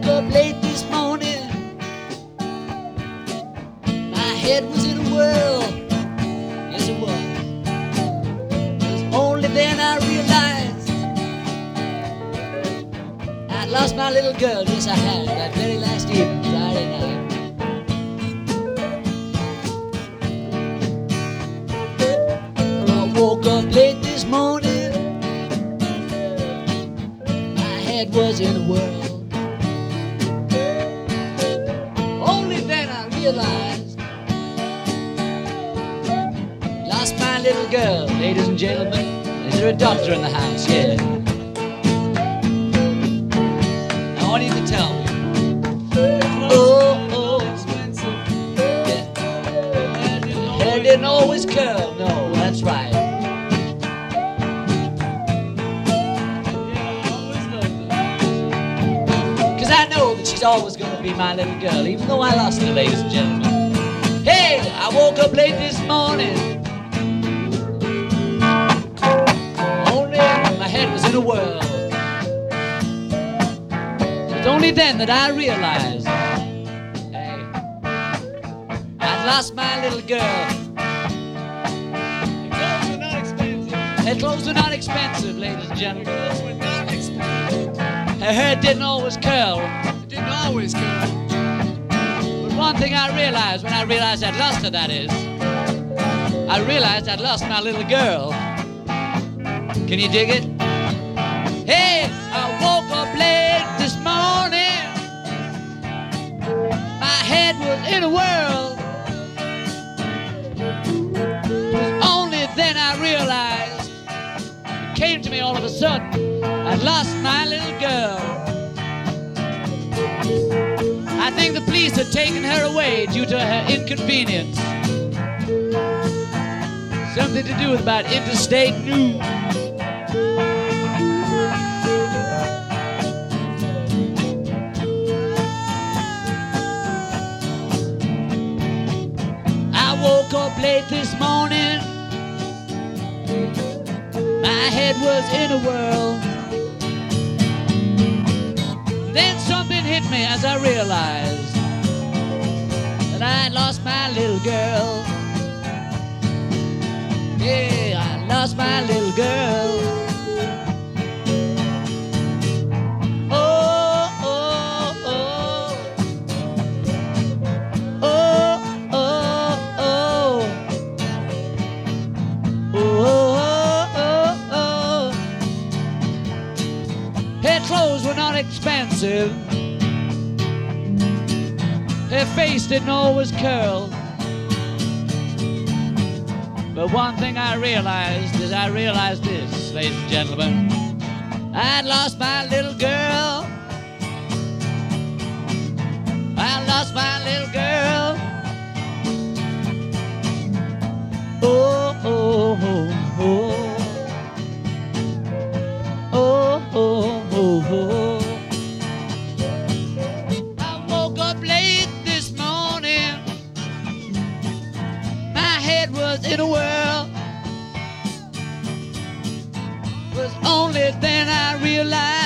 woke up late this morning. My head was in a whirl. Yes, it was. It was only then I realized I'd lost my little girl. Yes, I had. That very last evening, Friday night. I woke up late this morning. My head was in a whirl. Realized lost my little girl, ladies and gentlemen. Is there a doctor in the house? Yeah. Now, what do you tell me? Oh, oh, yeah. Hair didn't always curl. No, that's right. Cause I know she's always gonna be my little girl, even though I lost her, ladies and gentlemen. Hey, I woke up late this morning. Only my head was in a whirl. It's only then that I realized, hey, I'd lost my little girl. Her clothes were not expensive, ladies and gentlemen. Her hair didn't always curl. Always come. But one thing I realized when I realized I'd lost her, that is, I realized I'd lost my little girl. Can you dig it? Hey, I woke up late this morning. My head was in a whirl. Only then I realized, it came to me all of a sudden, I'd lost my little girl. I think the police had taken her away due to her inconvenience. Something to do with about interstate news. I woke up late this morning. My head was in a whirl. Hit me as I realized that I had lost my little girl. Yeah, I lost my little girl. Oh, Her face didn't always curl. But one thing I realized is I realized this, ladies and gentlemen. I'd lost my little girl. Was only then I realized